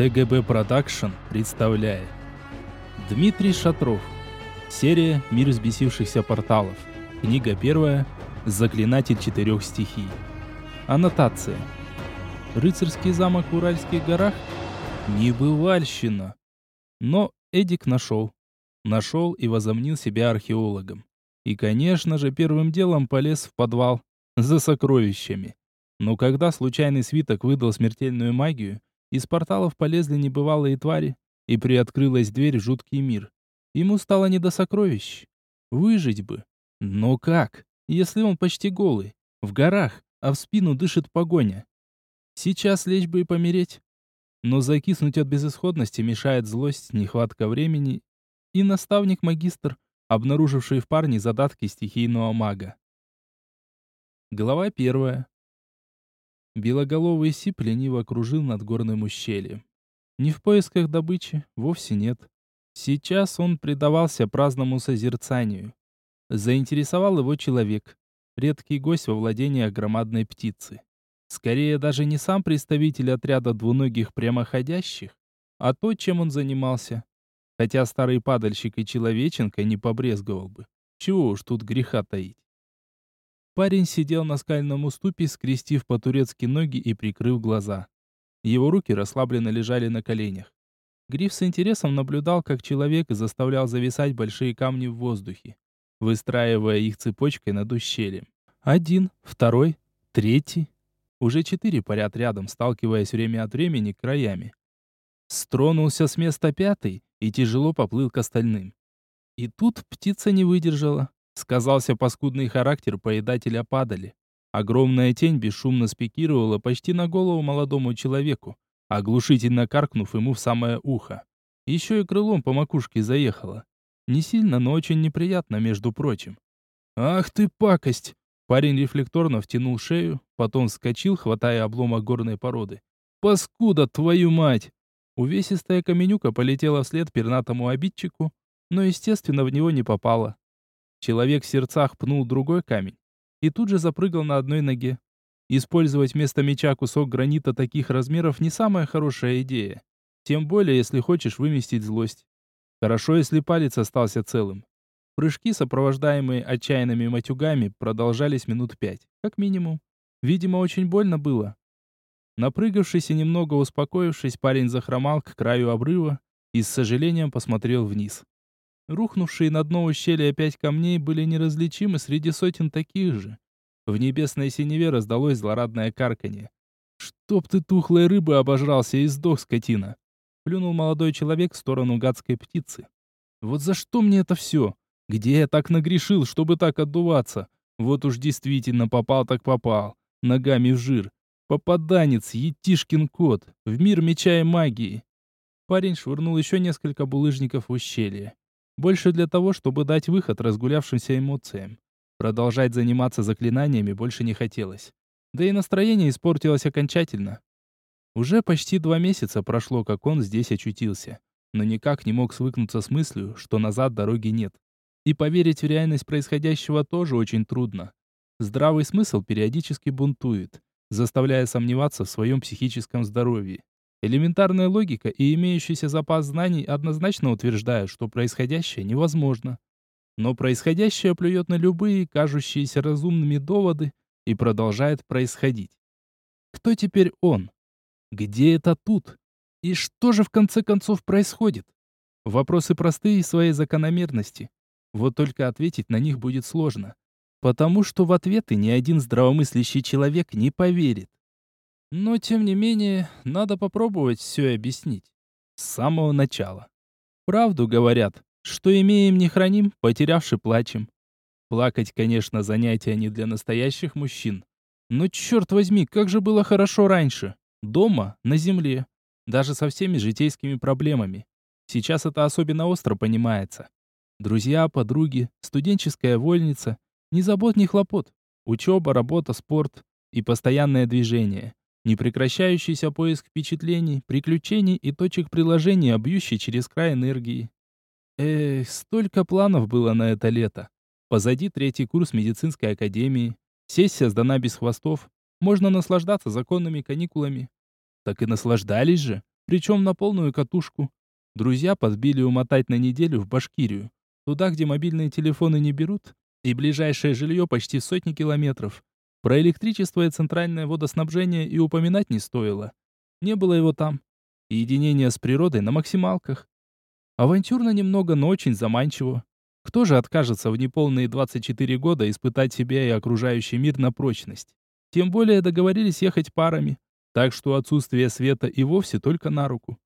ТГБ Production представляет Дмитрий Шатров Серия «Мир взбесившихся порталов» Книга первая «Заклинатель четырех стихий» Аннотация Рыцарский замок в Уральских горах? Небывальщина! Но Эдик нашел. Нашел и возомнил себя археологом. И, конечно же, первым делом полез в подвал за сокровищами. Но когда случайный свиток выдал смертельную магию, из порталов полезли небывалые твари, и приоткрылась дверь в жуткий мир. Ему стало не до сокровищ. Выжить бы. Но как, если он почти голый, в горах, а в спину дышит погоня? Сейчас лечь бы и помереть. Но закиснуть от безысходности мешает злость, нехватка времени и наставник-магистр, обнаруживший в парне задатки стихийного мага. Глава первая. Белоголовый сип лениво кружил над горным ущельем. Не в поисках добычи, вовсе нет. Сейчас он предавался праздному созерцанию. Заинтересовал его человек, редкий гость во владениях громадной птицы. Скорее даже не сам представитель отряда двуногих прямоходящих, а то, чем он занимался. Хотя старый падальщик и человеченка не побрезговал бы. Чего уж тут греха таить. Парень сидел на скальном уступе, скрестив по-турецки ноги и прикрыв глаза. Его руки расслабленно лежали на коленях. Гриф с интересом наблюдал, как человек заставлял зависать большие камни в воздухе, выстраивая их цепочкой над ущельем. Один, второй, третий. Уже четыре парят рядом, сталкиваясь время от времени краями. Стронулся с места пятый и тяжело поплыл к остальным. И тут птица не выдержала. Сказался паскудный характер поедателя падали. Огромная тень бесшумно спикировала почти на голову молодому человеку, оглушительно каркнув ему в самое ухо. Еще и крылом по макушке заехала. Не сильно, но очень неприятно, между прочим. «Ах ты пакость!» Парень рефлекторно втянул шею, потом вскочил, хватая обломок горной породы. «Паскуда, твою мать!» Увесистая каменюка полетела вслед пернатому обидчику, но, естественно, в него не попала. Человек в сердцах пнул другой камень и тут же запрыгал на одной ноге. Использовать вместо меча кусок гранита таких размеров не самая хорошая идея. Тем более, если хочешь выместить злость. Хорошо, если палец остался целым. Прыжки, сопровождаемые отчаянными матюгами, продолжались минут пять, как минимум. Видимо, очень больно было. Напрыгавшись и немного успокоившись, парень захромал к краю обрыва и с сожалением посмотрел вниз. Рухнувшие на дно ущелья пять камней были неразличимы среди сотен таких же. В небесной синеве раздалось злорадное карканье. «Чтоб ты тухлой рыбы обожрался и сдох, скотина!» Плюнул молодой человек в сторону гадской птицы. «Вот за что мне это все? Где я так нагрешил, чтобы так отдуваться? Вот уж действительно попал так попал. Ногами в жир. Попаданец, етишкин кот. В мир меча и магии». Парень швырнул еще несколько булыжников в ущелье. Больше для того, чтобы дать выход разгулявшимся эмоциям. Продолжать заниматься заклинаниями больше не хотелось. Да и настроение испортилось окончательно. Уже почти два месяца прошло, как он здесь очутился. Но никак не мог свыкнуться с мыслью, что назад дороги нет. И поверить в реальность происходящего тоже очень трудно. Здравый смысл периодически бунтует, заставляя сомневаться в своем психическом здоровье. Элементарная логика и имеющийся запас знаний однозначно утверждают, что происходящее невозможно. Но происходящее плюет на любые кажущиеся разумными доводы и продолжает происходить. Кто теперь он? Где это тут? И что же в конце концов происходит? Вопросы простые в своей закономерности. Вот только ответить на них будет сложно. Потому что в ответы ни один здравомыслящий человек не поверит. Но, тем не менее, надо попробовать все объяснить. С самого начала. Правду говорят, что имеем не храним, потерявши плачем. Плакать, конечно, занятие не для настоящих мужчин. Но черт возьми, как же было хорошо раньше. Дома, на земле. Даже со всеми житейскими проблемами. Сейчас это особенно остро понимается. Друзья, подруги, студенческая вольница. Ни забот, ни хлопот. Учеба, работа, спорт и постоянное движение. Непрекращающийся поиск впечатлений, приключений и точек приложения, бьющий через край энергии. Эх, столько планов было на это лето. Позади третий курс медицинской академии. Сессия сдана без хвостов. Можно наслаждаться законными каникулами. Так и наслаждались же. Причем на полную катушку. Друзья подбили умотать на неделю в Башкирию. Туда, где мобильные телефоны не берут, и ближайшее жилье почти сотни километров. Про электричество и центральное водоснабжение и упоминать не стоило. Не было его там. Единение с природой на максималках. Авантюрно немного, но очень заманчиво. Кто же откажется в неполные 24 года испытать себя и окружающий мир на прочность? Тем более договорились ехать парами, так что отсутствие света и вовсе только на руку.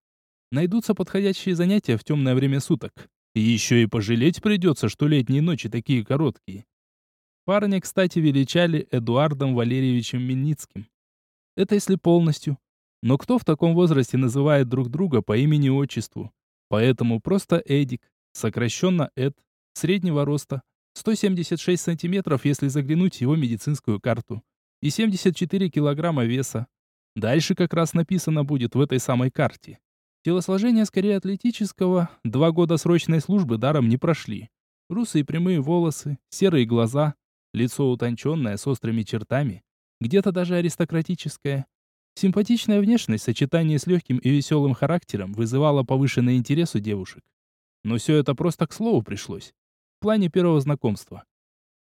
Найдутся подходящие занятия в темное время суток. И еще и пожалеть придется, что летние ночи такие короткие. Парня, кстати, величали Эдуардом Валерьевичем Мельницким. Это если полностью. Но кто в таком возрасте называет друг друга по имени-отчеству? Поэтому просто Эдик, сокращенно Эд, среднего роста, 176 сантиметров, если заглянуть в его медицинскую карту, и 74 килограмма веса. Дальше как раз написано будет в этой самой карте. Телосложение скорее атлетического, два года срочной службы даром не прошли. Русые прямые волосы, серые глаза, лицо утонченное с острыми чертами, где-то даже аристократическое. Симпатичная внешность в сочетании с легким и веселым характером вызывала повышенный интерес у девушек. Но все это просто к слову пришлось. В плане первого знакомства.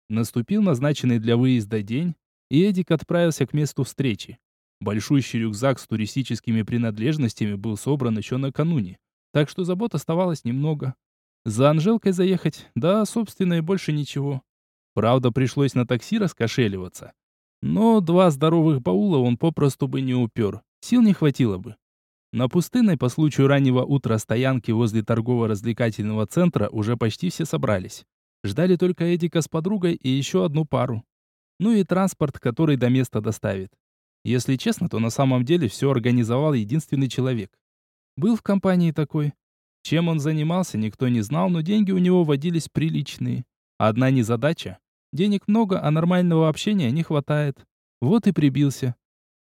Наступил назначенный для выезда день, и Эдик отправился к месту встречи. Большущий рюкзак с туристическими принадлежностями был собран еще накануне, так что забот оставалось немного. За Анжелкой заехать, да, собственно, и больше ничего. Правда, пришлось на такси раскошеливаться. Но два здоровых баула он попросту бы не упер, сил не хватило бы. На пустынной по случаю раннего утра стоянки возле торгово-развлекательного центра уже почти все собрались. Ждали только Эдика с подругой и еще одну пару. Ну и транспорт, который до места доставит. Если честно, то на самом деле все организовал единственный человек. Был в компании такой. Чем он занимался, никто не знал, но деньги у него водились приличные. Одна незадача. Денег много, а нормального общения не хватает. Вот и прибился.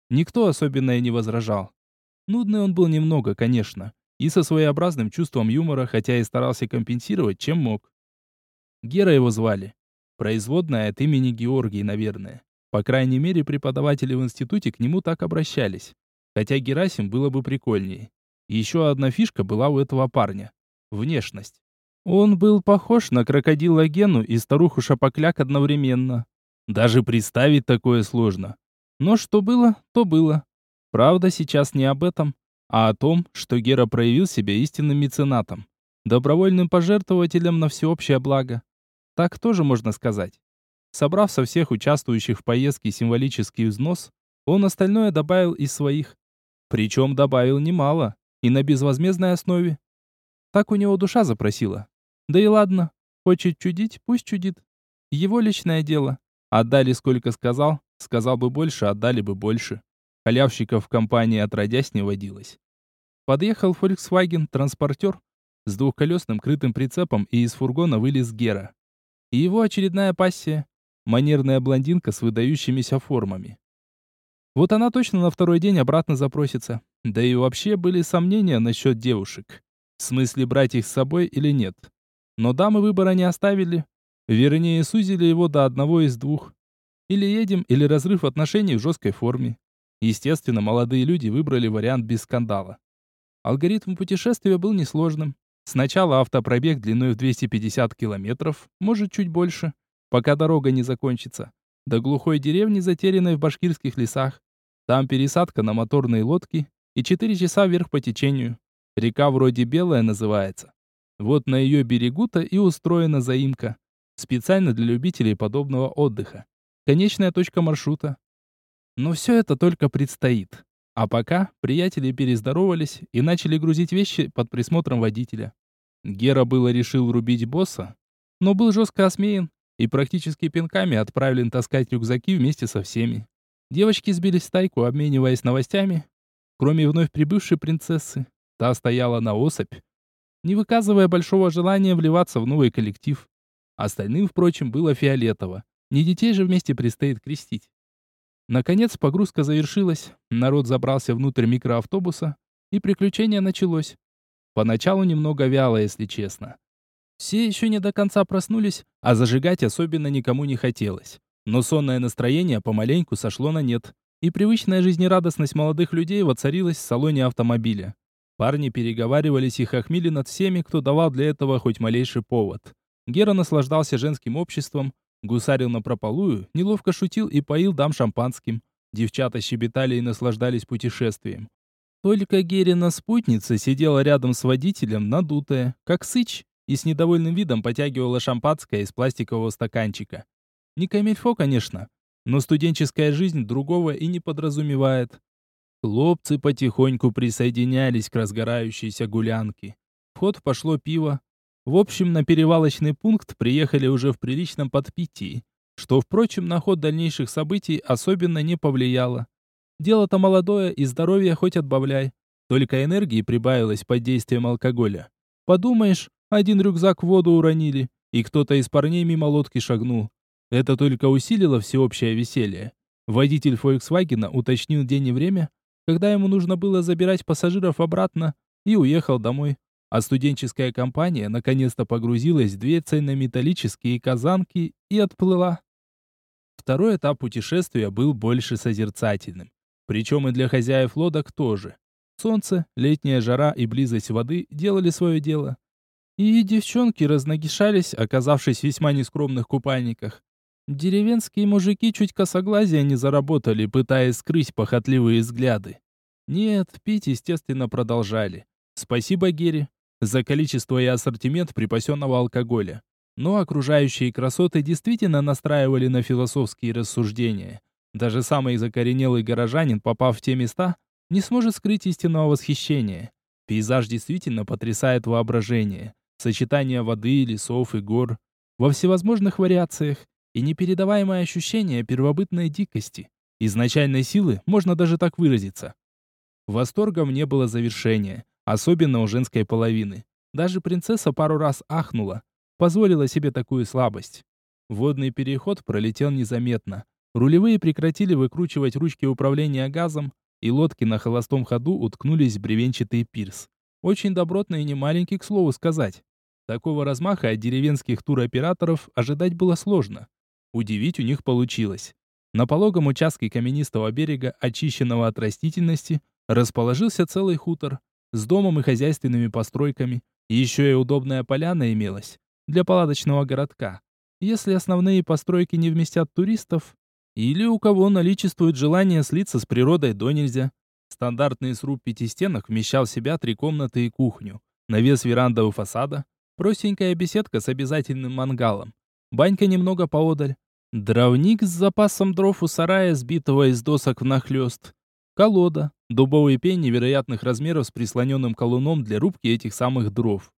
Никто особенно и не возражал. Нудный он был немного, конечно, и со своеобразным чувством юмора, хотя и старался компенсировать, чем мог. Гера его звали. Производная от имени Георгий, наверное. По крайней мере, преподаватели в институте к нему так обращались. Хотя Герасим было бы прикольнее. Еще одна фишка была у этого парня. Внешность. Он был похож на крокодила Гену и старуху Шапокляк одновременно. Даже представить такое сложно. Но что было, то было. Правда, сейчас не об этом, а о том, что Гера проявил себя истинным меценатом. Добровольным пожертвователем на всеобщее благо. Так тоже можно сказать. Собрав со всех участвующих в поездке символический взнос, он остальное добавил из своих. Причем добавил немало, и на безвозмездной основе. Так у него душа запросила. Да и ладно, хочет чудить, пусть чудит. Его личное дело. Отдали сколько сказал, сказал бы больше, отдали бы больше. Халявщиков в компании отродясь не водилось. Подъехал Volkswagen транспортер с двухколесным крытым прицепом, и из фургона вылез Гера. И его очередная пассия манерная блондинка с выдающимися формами. Вот она точно на второй день обратно запросится. Да и вообще были сомнения насчет девушек. В смысле, брать их с собой или нет. Но дамы выбора не оставили. Вернее, сузили его до одного из двух. Или едем, или разрыв отношений в жесткой форме. Естественно, молодые люди выбрали вариант без скандала. Алгоритм путешествия был несложным. Сначала автопробег длиной в 250 километров, может чуть больше пока дорога не закончится, до глухой деревни, затерянной в башкирских лесах. Там пересадка на моторные лодки и четыре часа вверх по течению. Река вроде Белая называется. Вот на ее берегу-то и устроена заимка. Специально для любителей подобного отдыха. Конечная точка маршрута. Но все это только предстоит. А пока приятели перездоровались и начали грузить вещи под присмотром водителя. Гера было решил рубить босса, но был жестко осмеян и практически пинками отправлен таскать рюкзаки вместе со всеми. Девочки сбились в стайку, обмениваясь новостями. Кроме вновь прибывшей принцессы, та стояла на особь, не выказывая большого желания вливаться в новый коллектив. Остальным, впрочем, было фиолетово. Не детей же вместе предстоит крестить. Наконец погрузка завершилась, народ забрался внутрь микроавтобуса, и приключение началось. Поначалу немного вяло, если честно. Все еще не до конца проснулись, а зажигать особенно никому не хотелось. Но сонное настроение помаленьку сошло на нет, и привычная жизнерадостность молодых людей воцарилась в салоне автомобиля. Парни переговаривались и хохмили над всеми, кто давал для этого хоть малейший повод. Гера наслаждался женским обществом, гусарил на прополую, неловко шутил и поил дам шампанским. Девчата щебетали и наслаждались путешествием. Только Герина спутница сидела рядом с водителем, надутая, как сыч, и с недовольным видом потягивала шампанское из пластикового стаканчика. Не камильфо, конечно, но студенческая жизнь другого и не подразумевает. Хлопцы потихоньку присоединялись к разгорающейся гулянке. В ход пошло пиво. В общем, на перевалочный пункт приехали уже в приличном подпитии, что, впрочем, на ход дальнейших событий особенно не повлияло. Дело-то молодое, и здоровье хоть отбавляй. Только энергии прибавилось под действием алкоголя. Подумаешь, один рюкзак в воду уронили, и кто-то из парней мимо лодки шагнул. Это только усилило всеобщее веселье. Водитель Фольксвагена уточнил день и время, когда ему нужно было забирать пассажиров обратно, и уехал домой. А студенческая компания наконец-то погрузилась в две цельнометаллические казанки и отплыла. Второй этап путешествия был больше созерцательным. Причем и для хозяев лодок тоже. Солнце, летняя жара и близость воды делали свое дело. И девчонки разногишались, оказавшись в весьма нескромных купальниках. Деревенские мужики чуть косоглазия не заработали, пытаясь скрыть похотливые взгляды. Нет, пить, естественно, продолжали. Спасибо Гере за количество и ассортимент припасенного алкоголя. Но окружающие красоты действительно настраивали на философские рассуждения. Даже самый закоренелый горожанин, попав в те места, не сможет скрыть истинного восхищения. Пейзаж действительно потрясает воображение. Сочетание воды, лесов и гор во всевозможных вариациях и непередаваемое ощущение первобытной дикости, изначальной силы, можно даже так выразиться. Восторгом не было завершения, особенно у женской половины. Даже принцесса пару раз ахнула, позволила себе такую слабость. Водный переход пролетел незаметно. Рулевые прекратили выкручивать ручки управления газом, и лодки на холостом ходу уткнулись в бревенчатый пирс. Очень добротно и не маленький, к слову сказать. Такого размаха от деревенских туроператоров ожидать было сложно. Удивить у них получилось. На пологом участке каменистого берега, очищенного от растительности, расположился целый хутор с домом и хозяйственными постройками. Еще и удобная поляна имелась для палаточного городка. Если основные постройки не вместят туристов, или у кого наличествует желание слиться с природой до нельзя. Стандартный сруб пятистенок вмещал в себя три комнаты и кухню, навес веранды у фасада, простенькая беседка с обязательным мангалом, банька немного поодаль, дровник с запасом дров у сарая, сбитого из досок внахлёст, колода, дубовый пень невероятных размеров с прислоненным колуном для рубки этих самых дров.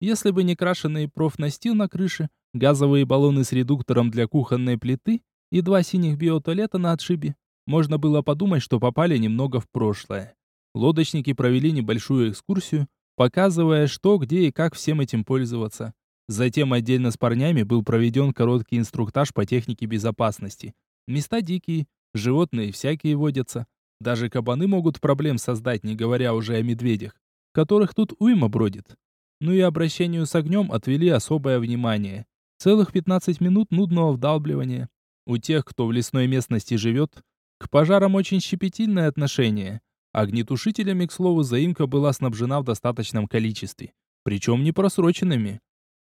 Если бы не крашеный профнастил на крыше, газовые баллоны с редуктором для кухонной плиты и два синих биотуалета на отшибе, можно было подумать, что попали немного в прошлое. Лодочники провели небольшую экскурсию, показывая, что, где и как всем этим пользоваться. Затем отдельно с парнями был проведен короткий инструктаж по технике безопасности. Места дикие, животные всякие водятся. Даже кабаны могут проблем создать, не говоря уже о медведях, которых тут уйма бродит. Ну и обращению с огнем отвели особое внимание. Целых 15 минут нудного вдалбливания. У тех, кто в лесной местности живет, к пожарам очень щепетильное отношение. Огнетушителями, к слову, заимка была снабжена в достаточном количестве, причем не просроченными.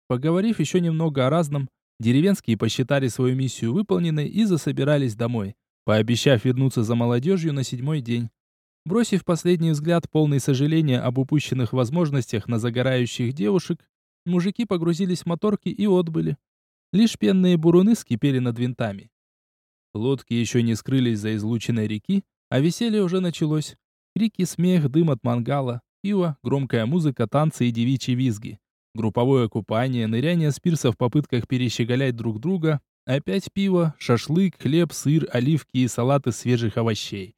Поговорив еще немного о разном, деревенские посчитали свою миссию выполненной и засобирались домой, пообещав вернуться за молодежью на седьмой день. Бросив последний взгляд, полный сожаления об упущенных возможностях на загорающих девушек, мужики погрузились в моторки и отбыли. Лишь пенные буруны скипели над винтами. Лодки еще не скрылись за излученной реки, а веселье уже началось. Крики, смех, дым от мангала, пиво, громкая музыка, танцы и девичьи визги. Групповое купание, ныряние с пирса в попытках перещеголять друг друга, опять пиво, шашлык, хлеб, сыр, оливки и салаты свежих овощей.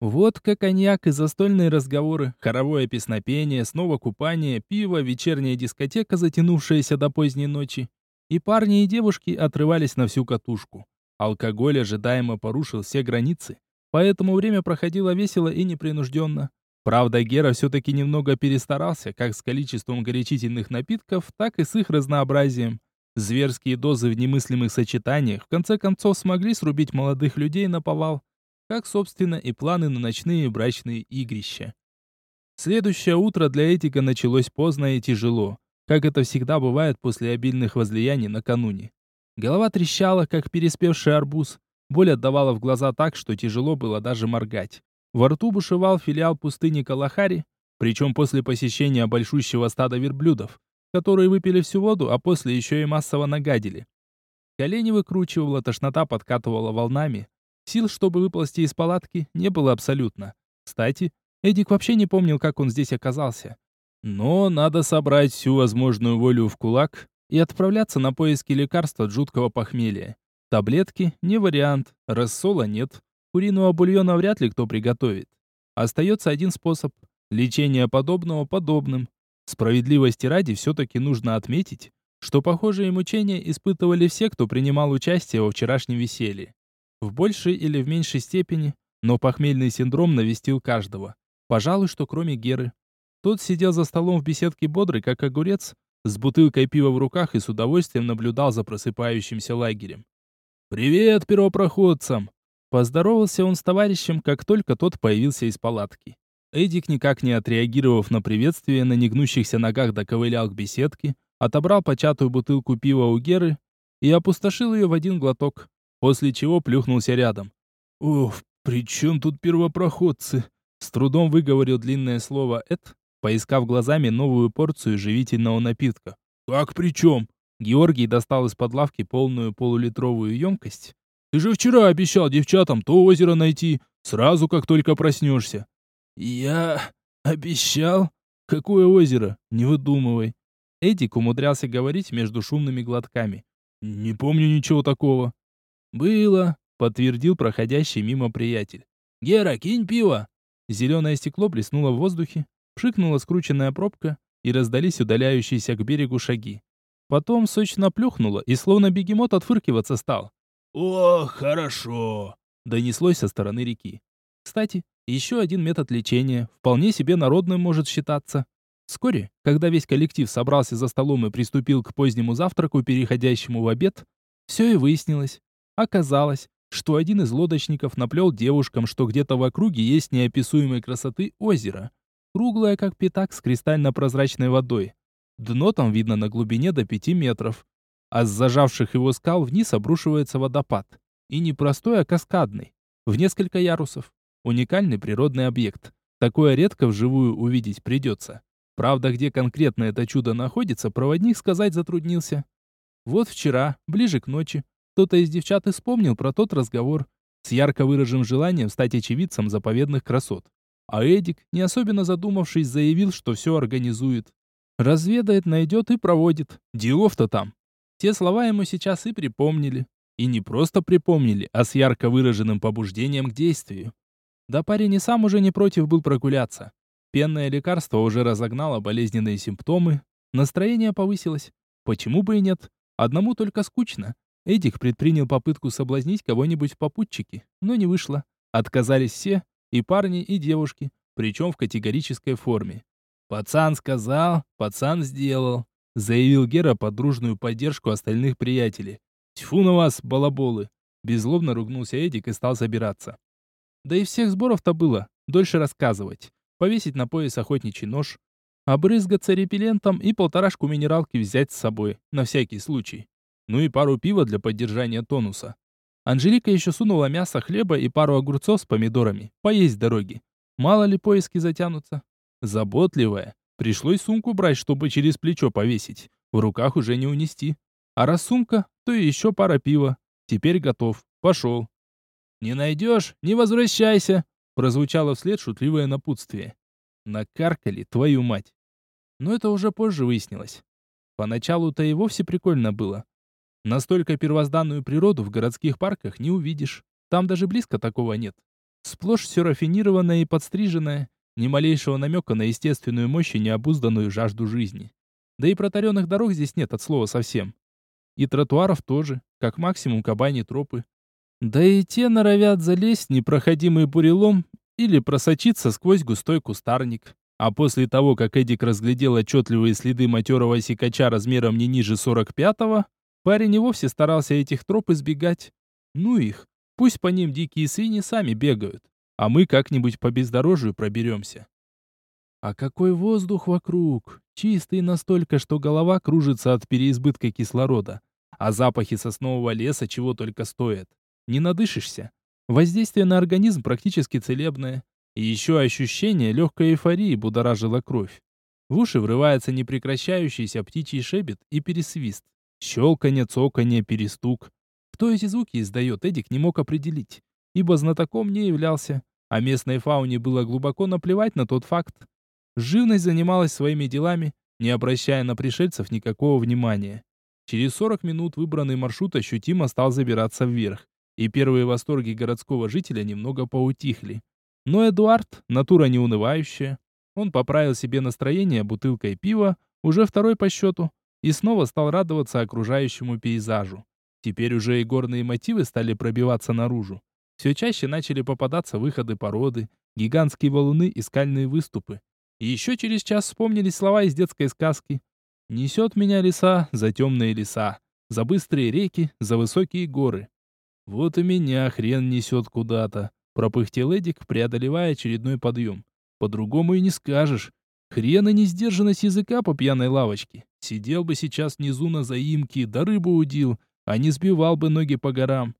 Водка, коньяк и застольные разговоры, хоровое песнопение, снова купание, пиво, вечерняя дискотека, затянувшаяся до поздней ночи. И парни, и девушки отрывались на всю катушку. Алкоголь ожидаемо порушил все границы, поэтому время проходило весело и непринужденно. Правда, Гера все-таки немного перестарался, как с количеством горячительных напитков, так и с их разнообразием. Зверские дозы в немыслимых сочетаниях в конце концов смогли срубить молодых людей на повал, как, собственно, и планы на ночные брачные игрища. Следующее утро для Этика началось поздно и тяжело, как это всегда бывает после обильных возлияний накануне. Голова трещала, как переспевший арбуз. Боль отдавала в глаза так, что тяжело было даже моргать. Во рту бушевал филиал пустыни Калахари, причем после посещения большущего стада верблюдов, которые выпили всю воду, а после еще и массово нагадили. Колени выкручивало, тошнота подкатывала волнами. Сил, чтобы выползти из палатки, не было абсолютно. Кстати, Эдик вообще не помнил, как он здесь оказался. Но надо собрать всю возможную волю в кулак и отправляться на поиски лекарства от жуткого похмелья. Таблетки – не вариант, рассола нет, куриного бульона вряд ли кто приготовит. Остается один способ – лечение подобного подобным. Справедливости ради все-таки нужно отметить, что похожие мучения испытывали все, кто принимал участие во вчерашнем веселье. В большей или в меньшей степени, но похмельный синдром навестил каждого. Пожалуй, что кроме Геры. Тот сидел за столом в беседке бодрый, как огурец, с бутылкой пива в руках и с удовольствием наблюдал за просыпающимся лагерем. «Привет, первопроходцам!» Поздоровался он с товарищем, как только тот появился из палатки. Эдик, никак не отреагировав на приветствие, на негнущихся ногах доковылял к беседке, отобрал початую бутылку пива у Геры и опустошил ее в один глоток, после чего плюхнулся рядом. «Уф, при чем тут первопроходцы?» С трудом выговорил длинное слово «эт», поискав глазами новую порцию живительного напитка. «Как при чем?» Георгий достал из-под лавки полную полулитровую емкость. «Ты же вчера обещал девчатам то озеро найти, сразу как только проснешься». «Я обещал? Какое озеро? Не выдумывай». Эдик умудрялся говорить между шумными глотками. «Не помню ничего такого». «Было», — подтвердил проходящий мимо приятель. «Гера, кинь пиво!» Зеленое стекло блеснуло в воздухе, пшикнула скрученная пробка, и раздались удаляющиеся к берегу шаги. Потом сочно плюхнуло, и словно бегемот отфыркиваться стал. «О, хорошо!» — донеслось со стороны реки. Кстати, еще один метод лечения, вполне себе народным может считаться. Вскоре, когда весь коллектив собрался за столом и приступил к позднему завтраку, переходящему в обед, все и выяснилось. Оказалось, что один из лодочников наплел девушкам, что где-то в округе есть неописуемой красоты озеро. Круглое, как пятак, с кристально-прозрачной водой. Дно там видно на глубине до пяти метров. А с зажавших его скал вниз обрушивается водопад. И не простой, а каскадный. В несколько ярусов. Уникальный природный объект. Такое редко вживую увидеть придется. Правда, где конкретно это чудо находится, проводник сказать затруднился. Вот вчера, ближе к ночи, кто-то из девчат вспомнил про тот разговор с ярко выраженным желанием стать очевидцем заповедных красот. А Эдик, не особенно задумавшись, заявил, что все организует. Разведает, найдет и проводит. Делов-то там. Те слова ему сейчас и припомнили. И не просто припомнили, а с ярко выраженным побуждением к действию. Да парень и сам уже не против был прогуляться. Пенное лекарство уже разогнало болезненные симптомы, настроение повысилось. Почему бы и нет? Одному только скучно. Эдик предпринял попытку соблазнить кого-нибудь в попутчике, но не вышло. Отказались все, и парни, и девушки, причем в категорической форме. «Пацан сказал, пацан сделал», заявил Гера под дружную поддержку остальных приятелей. «Тьфу на вас, балаболы!» Беззлобно ругнулся Эдик и стал собираться. Да и всех сборов-то было, дольше рассказывать. Повесить на пояс охотничий нож, обрызгаться репеллентом и полторашку минералки взять с собой, на всякий случай ну и пару пива для поддержания тонуса. Анжелика еще сунула мясо, хлеба и пару огурцов с помидорами. Поесть дороги. Мало ли поиски затянутся. Заботливая. Пришлось сумку брать, чтобы через плечо повесить. В руках уже не унести. А раз сумка, то и еще пара пива. Теперь готов. Пошел. «Не найдешь? Не возвращайся!» Прозвучало вслед шутливое напутствие. Накаркали, твою мать. Но это уже позже выяснилось. Поначалу-то и вовсе прикольно было. Настолько первозданную природу в городских парках не увидишь. Там даже близко такого нет. Сплошь все рафинированное и подстриженное, ни малейшего намека на естественную мощь и необузданную жажду жизни. Да и протаренных дорог здесь нет от слова совсем. И тротуаров тоже, как максимум кабани тропы. Да и те норовят залезть непроходимый бурелом или просочиться сквозь густой кустарник. А после того, как Эдик разглядел отчетливые следы матерого сикача размером не ниже 45-го, Парень и вовсе старался этих троп избегать. Ну их, пусть по ним дикие свиньи сами бегают, а мы как-нибудь по бездорожью проберемся. А какой воздух вокруг! Чистый настолько, что голова кружится от переизбытка кислорода. А запахи соснового леса чего только стоят. Не надышишься. Воздействие на организм практически целебное. И еще ощущение легкой эйфории будоражило кровь. В уши врывается непрекращающийся птичий шебет и пересвист. Щелканье, цоканье, перестук. Кто эти звуки издает, Эдик не мог определить, ибо знатоком не являлся, а местной фауне было глубоко наплевать на тот факт. Живность занималась своими делами, не обращая на пришельцев никакого внимания. Через 40 минут выбранный маршрут ощутимо стал забираться вверх, и первые восторги городского жителя немного поутихли. Но Эдуард, натура неунывающая, он поправил себе настроение бутылкой пива, уже второй по счету, и снова стал радоваться окружающему пейзажу. Теперь уже и горные мотивы стали пробиваться наружу. Все чаще начали попадаться выходы породы, гигантские валуны и скальные выступы. И еще через час вспомнились слова из детской сказки. «Несет меня леса за темные леса, за быстрые реки, за высокие горы». «Вот и меня хрен несет куда-то», — пропыхтел Эдик, преодолевая очередной подъем. По-другому и не скажешь. Хрен и несдержанность языка по пьяной лавочке. Сидел бы сейчас внизу на заимке, да рыбу удил, а не сбивал бы ноги по горам.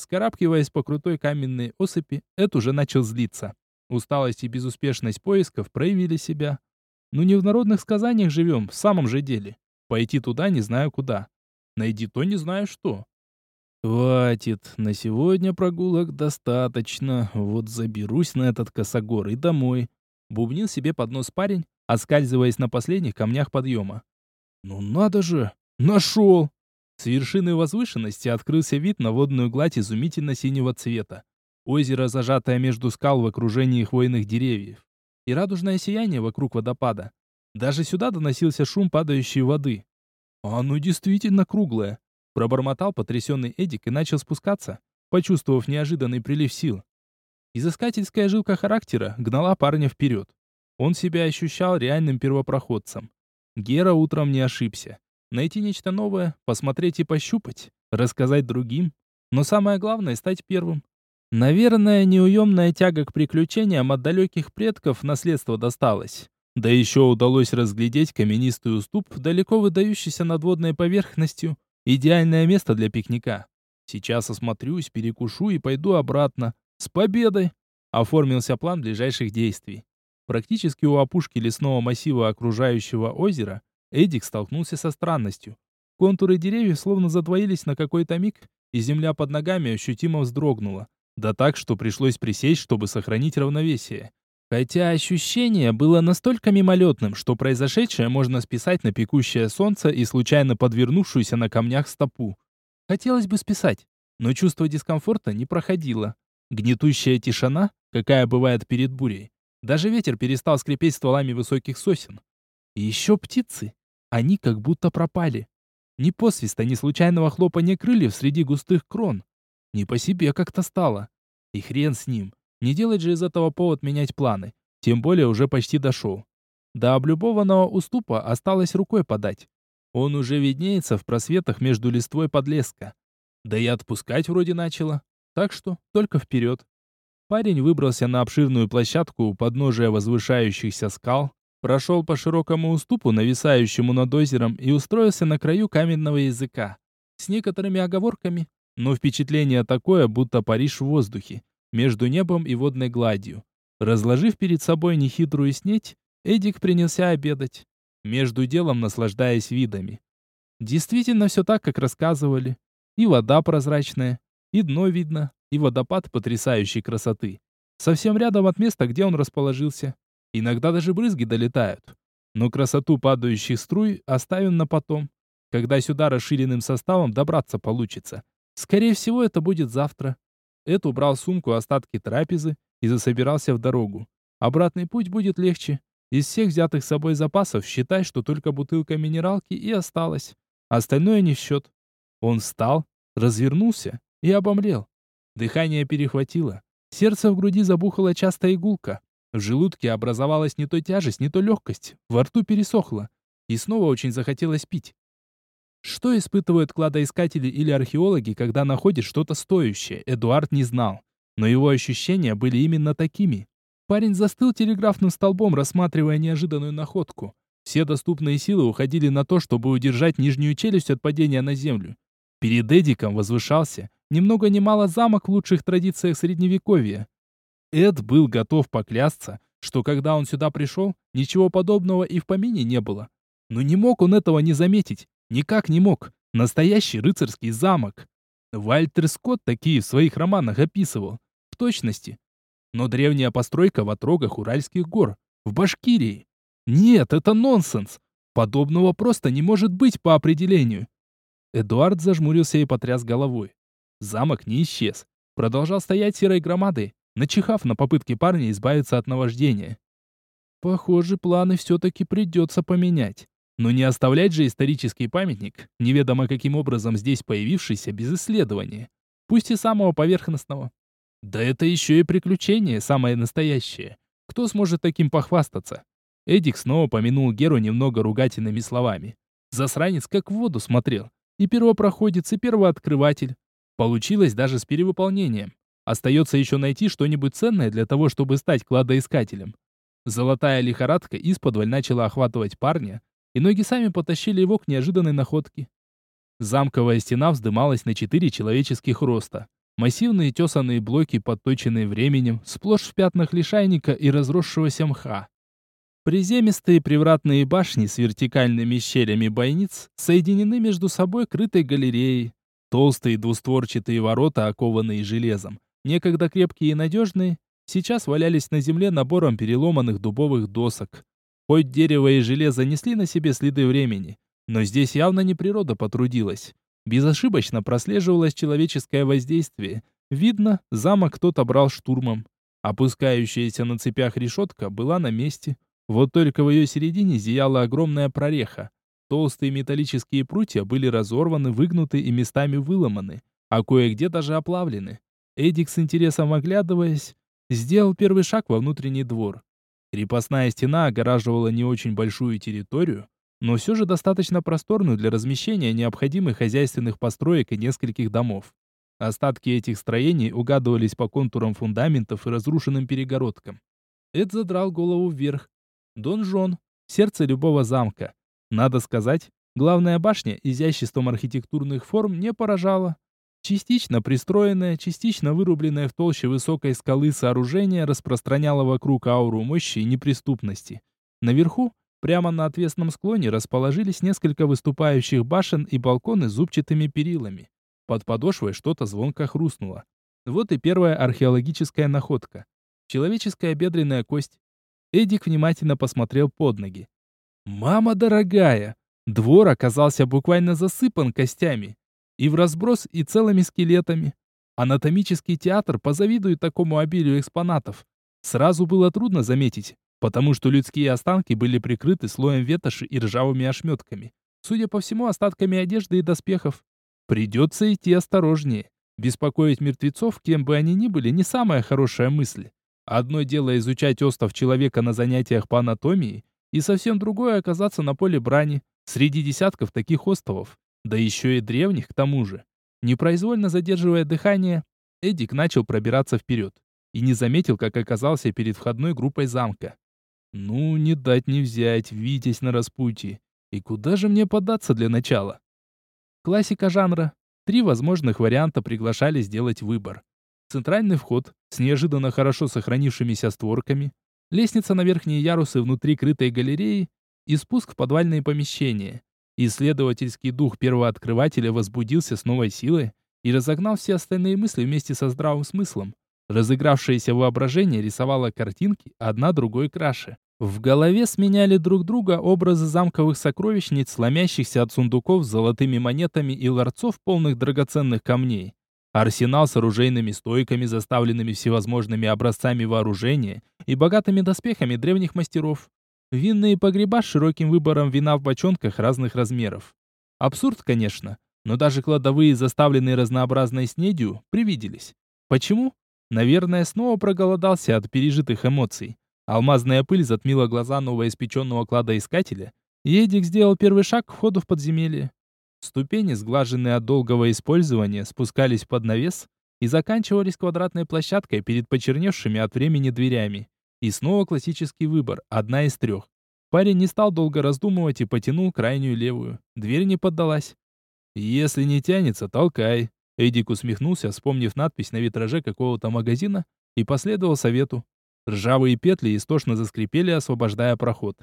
Скарабкиваясь по крутой каменной осыпи, Эд уже начал злиться. Усталость и безуспешность поисков проявили себя. Ну не в народных сказаниях живем, в самом же деле. Пойти туда не знаю куда. Найди то не знаю что. Хватит, на сегодня прогулок достаточно. Вот заберусь на этот косогор и домой. Бубнил себе под нос парень, оскальзываясь на последних камнях подъема. Ну надо же, нашел! С вершины возвышенности открылся вид на водную гладь изумительно синего цвета. Озеро, зажатое между скал в окружении хвойных деревьев. И радужное сияние вокруг водопада. Даже сюда доносился шум падающей воды. А оно действительно круглое. Пробормотал потрясенный Эдик и начал спускаться, почувствовав неожиданный прилив сил. Изыскательская жилка характера гнала парня вперед. Он себя ощущал реальным первопроходцем. Гера утром не ошибся. Найти нечто новое, посмотреть и пощупать, рассказать другим. Но самое главное — стать первым. Наверное, неуемная тяга к приключениям от далеких предков наследство досталось. Да еще удалось разглядеть каменистый уступ, далеко выдающийся над водной поверхностью, Идеальное место для пикника. Сейчас осмотрюсь, перекушу и пойду обратно. С победой! Оформился план ближайших действий. Практически у опушки лесного массива окружающего озера Эдик столкнулся со странностью. Контуры деревьев словно задвоились на какой-то миг, и земля под ногами ощутимо вздрогнула. Да так, что пришлось присесть, чтобы сохранить равновесие. Хотя ощущение было настолько мимолетным, что произошедшее можно списать на пекущее солнце и случайно подвернувшуюся на камнях стопу. Хотелось бы списать, но чувство дискомфорта не проходило. Гнетущая тишина, какая бывает перед бурей. Даже ветер перестал скрипеть стволами высоких сосен. И еще птицы. Они как будто пропали. Ни посвиста, ни случайного хлопания крыльев среди густых крон. Не по себе как-то стало. И хрен с ним. Не делать же из этого повод менять планы. Тем более уже почти дошел. До облюбованного уступа осталось рукой подать. Он уже виднеется в просветах между листвой подлеска. Да и отпускать вроде начало. Так что только вперед. Парень выбрался на обширную площадку у подножия возвышающихся скал, прошел по широкому уступу, нависающему над озером, и устроился на краю каменного языка. С некоторыми оговорками, но впечатление такое, будто Париж в воздухе между небом и водной гладью. Разложив перед собой нехитрую снеть, Эдик принялся обедать, между делом наслаждаясь видами. Действительно все так, как рассказывали. И вода прозрачная, и дно видно, и водопад потрясающей красоты. Совсем рядом от места, где он расположился. Иногда даже брызги долетают. Но красоту падающих струй оставим на потом, когда сюда расширенным составом добраться получится. Скорее всего, это будет завтра. Эд убрал сумку остатки трапезы и засобирался в дорогу. Обратный путь будет легче. Из всех взятых с собой запасов считай, что только бутылка минералки и осталась. Остальное не в счет. Он встал, развернулся и обомлел. Дыхание перехватило. Сердце в груди забухало часто игулка. В желудке образовалась не то тяжесть, не то легкость. Во рту пересохло. И снова очень захотелось пить. Что испытывают кладоискатели или археологи, когда находят что-то стоящее, Эдуард не знал. Но его ощущения были именно такими. Парень застыл телеграфным столбом, рассматривая неожиданную находку. Все доступные силы уходили на то, чтобы удержать нижнюю челюсть от падения на землю. Перед Эдиком возвышался, ни много мало, замок в лучших традициях Средневековья. Эд был готов поклясться, что когда он сюда пришел, ничего подобного и в помине не было. Но не мог он этого не заметить. Никак не мог. Настоящий рыцарский замок. Вальтер Скотт такие в своих романах описывал. В точности. Но древняя постройка в отрогах Уральских гор. В Башкирии. Нет, это нонсенс. Подобного просто не может быть по определению. Эдуард зажмурился и потряс головой. Замок не исчез. Продолжал стоять серой громадой, начихав на попытки парня избавиться от наваждения. Похоже, планы все-таки придется поменять. Но не оставлять же исторический памятник, неведомо каким образом здесь появившийся без исследования, пусть и самого поверхностного. Да это еще и приключение, самое настоящее. Кто сможет таким похвастаться? Эдик снова помянул Геру немного ругательными словами. Засранец как в воду смотрел. И первопроходец, и первооткрыватель. Получилось даже с перевыполнением. Остается еще найти что-нибудь ценное для того, чтобы стать кладоискателем. Золотая лихорадка исподволь начала охватывать парня, и ноги сами потащили его к неожиданной находке. Замковая стена вздымалась на четыре человеческих роста. Массивные тесанные блоки, подточенные временем, сплошь в пятнах лишайника и разросшегося мха. Приземистые привратные башни с вертикальными щелями бойниц соединены между собой крытой галереей. Толстые двустворчатые ворота, окованные железом, некогда крепкие и надежные, сейчас валялись на земле набором переломанных дубовых досок. Хоть дерево и железо несли на себе следы времени, но здесь явно не природа потрудилась. Безошибочно прослеживалось человеческое воздействие. Видно, замок кто-то брал штурмом. Опускающаяся на цепях решетка была на месте. Вот только в ее середине зияла огромная прореха. Толстые металлические прутья были разорваны, выгнуты и местами выломаны, а кое-где даже оплавлены. Эдик с интересом оглядываясь, сделал первый шаг во внутренний двор. Крепостная стена огораживала не очень большую территорию, но все же достаточно просторную для размещения необходимых хозяйственных построек и нескольких домов. Остатки этих строений угадывались по контурам фундаментов и разрушенным перегородкам. Эд задрал голову вверх. Донжон, сердце любого замка. Надо сказать, главная башня изяществом архитектурных форм не поражала. Частично пристроенное, частично вырубленное в толще высокой скалы сооружение распространяло вокруг ауру мощи и неприступности. Наверху, прямо на отвесном склоне, расположились несколько выступающих башен и балконы с зубчатыми перилами. Под подошвой что-то звонко хрустнуло. Вот и первая археологическая находка. Человеческая бедренная кость. Эдик внимательно посмотрел под ноги. «Мама дорогая!» Двор оказался буквально засыпан костями и в разброс, и целыми скелетами. Анатомический театр позавидует такому обилию экспонатов. Сразу было трудно заметить, потому что людские останки были прикрыты слоем ветоши и ржавыми ошметками. Судя по всему, остатками одежды и доспехов. Придется идти осторожнее. Беспокоить мертвецов, кем бы они ни были, не самая хорошая мысль. Одно дело изучать остов человека на занятиях по анатомии, и совсем другое оказаться на поле брани, среди десятков таких остовов да еще и древних к тому же. Непроизвольно задерживая дыхание, Эдик начал пробираться вперед и не заметил, как оказался перед входной группой замка. Ну, не дать не взять, витязь на распутье. И куда же мне податься для начала? Классика жанра. Три возможных варианта приглашали сделать выбор. Центральный вход с неожиданно хорошо сохранившимися створками, лестница на верхние ярусы внутри крытой галереи и спуск в подвальные помещения. Исследовательский дух первого открывателя возбудился с новой силой и разогнал все остальные мысли вместе со здравым смыслом. Разыгравшееся воображение рисовало картинки, одна другой краше. В голове сменяли друг друга образы замковых сокровищниц, сломящихся от сундуков с золотыми монетами и ларцов, полных драгоценных камней. Арсенал с оружейными стойками, заставленными всевозможными образцами вооружения и богатыми доспехами древних мастеров. Винные погреба с широким выбором вина в бочонках разных размеров. Абсурд, конечно, но даже кладовые, заставленные разнообразной снедью, привиделись. Почему? Наверное, снова проголодался от пережитых эмоций. Алмазная пыль затмила глаза новоиспеченного кладоискателя, и Эдик сделал первый шаг к входу в подземелье. Ступени, сглаженные от долгого использования, спускались под навес и заканчивались квадратной площадкой перед почерневшими от времени дверями. И снова классический выбор, одна из трех. Парень не стал долго раздумывать и потянул крайнюю левую. Дверь не поддалась. «Если не тянется, толкай». Эдик усмехнулся, вспомнив надпись на витраже какого-то магазина, и последовал совету. Ржавые петли истошно заскрипели, освобождая проход.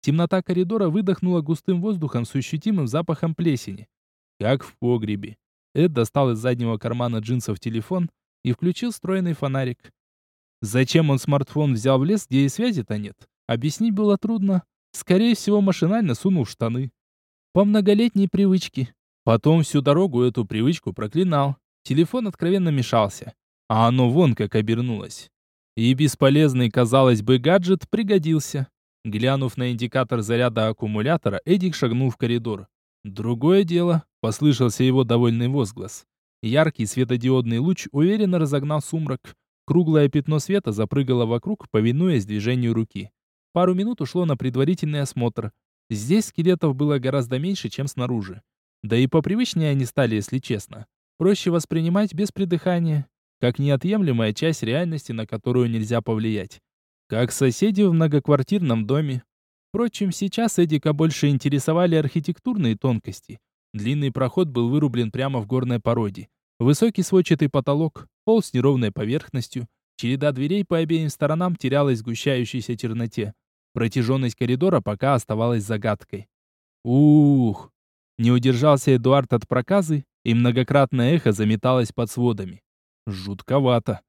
Темнота коридора выдохнула густым воздухом с ощутимым запахом плесени. Как в погребе. Эд достал из заднего кармана джинсов телефон и включил встроенный фонарик. Зачем он смартфон взял в лес, где и связи-то нет? Объяснить было трудно. Скорее всего, машинально сунул штаны. По многолетней привычке. Потом всю дорогу эту привычку проклинал. Телефон откровенно мешался. А оно вон как обернулось. И бесполезный, казалось бы, гаджет пригодился. Глянув на индикатор заряда аккумулятора, Эдик шагнул в коридор. Другое дело, послышался его довольный возглас. Яркий светодиодный луч уверенно разогнал сумрак. Круглое пятно света запрыгало вокруг, повинуясь движению руки. Пару минут ушло на предварительный осмотр. Здесь скелетов было гораздо меньше, чем снаружи. Да и попривычнее они стали, если честно. Проще воспринимать без придыхания, как неотъемлемая часть реальности, на которую нельзя повлиять. Как соседи в многоквартирном доме. Впрочем, сейчас Эдика больше интересовали архитектурные тонкости. Длинный проход был вырублен прямо в горной породе. Высокий сводчатый потолок, пол с неровной поверхностью, череда дверей по обеим сторонам терялась в сгущающейся темноте. Протяженность коридора пока оставалась загадкой. Ух! Не удержался Эдуард от проказы, и многократное эхо заметалось под сводами. Жутковато.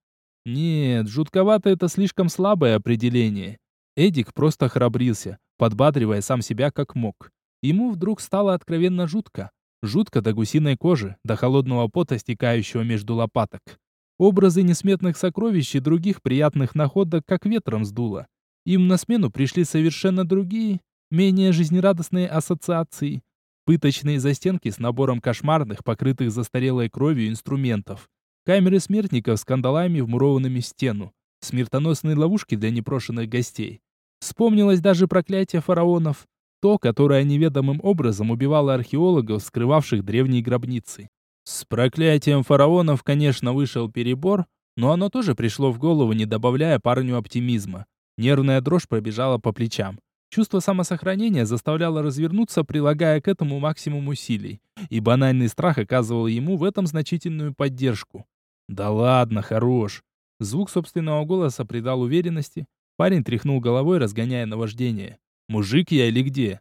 Нет, жутковато это слишком слабое определение. Эдик просто храбрился, подбадривая сам себя как мог. Ему вдруг стало откровенно жутко. Жутко до гусиной кожи, до холодного пота, стекающего между лопаток. Образы несметных сокровищ и других приятных находок как ветром сдуло. Им на смену пришли совершенно другие, менее жизнерадостные ассоциации. Пыточные застенки с набором кошмарных, покрытых застарелой кровью инструментов. Камеры смертников с кандалами, вмурованными в стену. Смертоносные ловушки для непрошенных гостей. Вспомнилось даже проклятие фараонов. То, которое неведомым образом убивало археологов, скрывавших древние гробницы. С проклятием фараонов, конечно, вышел перебор, но оно тоже пришло в голову, не добавляя парню оптимизма. Нервная дрожь пробежала по плечам. Чувство самосохранения заставляло развернуться, прилагая к этому максимум усилий, и банальный страх оказывал ему в этом значительную поддержку. «Да ладно, хорош!» Звук собственного голоса придал уверенности. Парень тряхнул головой, разгоняя наваждение. «Мужик я или где?»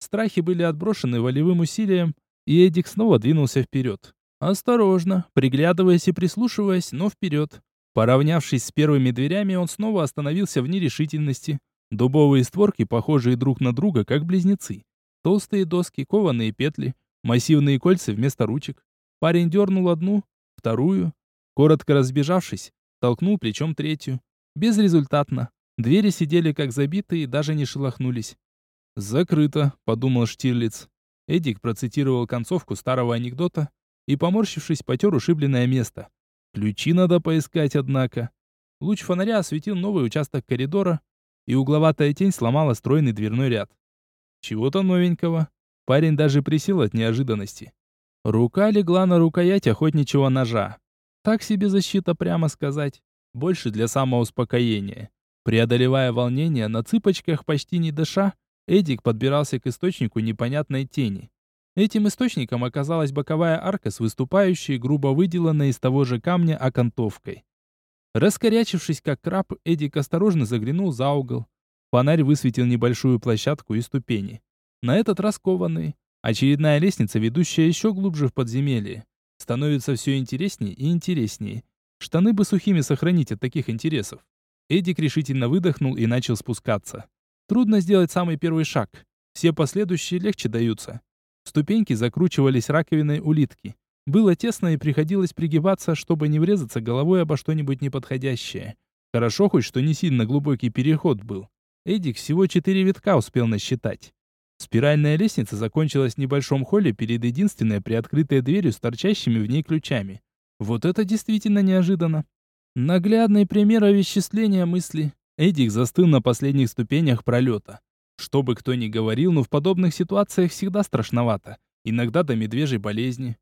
Страхи были отброшены волевым усилием, и Эдик снова двинулся вперед. Осторожно, приглядываясь и прислушиваясь, но вперед. Поравнявшись с первыми дверями, он снова остановился в нерешительности. Дубовые створки, похожие друг на друга, как близнецы. Толстые доски, кованые петли, массивные кольца вместо ручек. Парень дернул одну, вторую. Коротко разбежавшись, толкнул плечом третью. Безрезультатно. Двери сидели как забитые и даже не шелохнулись. «Закрыто», — подумал Штирлиц. Эдик процитировал концовку старого анекдота и, поморщившись, потер ушибленное место. Ключи надо поискать, однако. Луч фонаря осветил новый участок коридора, и угловатая тень сломала стройный дверной ряд. Чего-то новенького. Парень даже присел от неожиданности. Рука легла на рукоять охотничьего ножа. Так себе защита, прямо сказать. Больше для самоуспокоения. Преодолевая волнение, на цыпочках, почти не дыша, Эдик подбирался к источнику непонятной тени. Этим источником оказалась боковая арка с выступающей, грубо выделанной из того же камня окантовкой. Раскорячившись как краб, Эдик осторожно заглянул за угол. Фонарь высветил небольшую площадку и ступени. На этот раз кованые. Очередная лестница, ведущая еще глубже в подземелье. Становится все интереснее и интереснее. Штаны бы сухими сохранить от таких интересов. Эдик решительно выдохнул и начал спускаться. Трудно сделать самый первый шаг. Все последующие легче даются. Ступеньки закручивались раковиной улитки. Было тесно и приходилось пригибаться, чтобы не врезаться головой обо что-нибудь неподходящее. Хорошо хоть, что не сильно глубокий переход был. Эдик всего четыре витка успел насчитать. Спиральная лестница закончилась в небольшом холле перед единственной приоткрытой дверью с торчащими в ней ключами. Вот это действительно неожиданно. Наглядный пример овеществления мысли. Эдик застыл на последних ступенях пролета. Что бы кто ни говорил, но в подобных ситуациях всегда страшновато. Иногда до медвежьей болезни.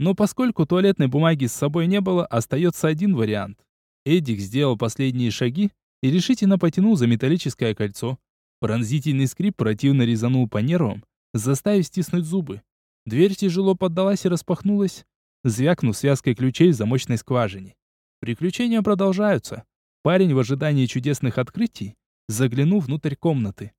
Но поскольку туалетной бумаги с собой не было, остается один вариант. Эдик сделал последние шаги и решительно потянул за металлическое кольцо. Пронзительный скрип противно резанул по нервам, заставив стиснуть зубы. Дверь тяжело поддалась и распахнулась, звякнув связкой ключей в замочной скважине. Приключения продолжаются. Парень в ожидании чудесных открытий заглянул внутрь комнаты.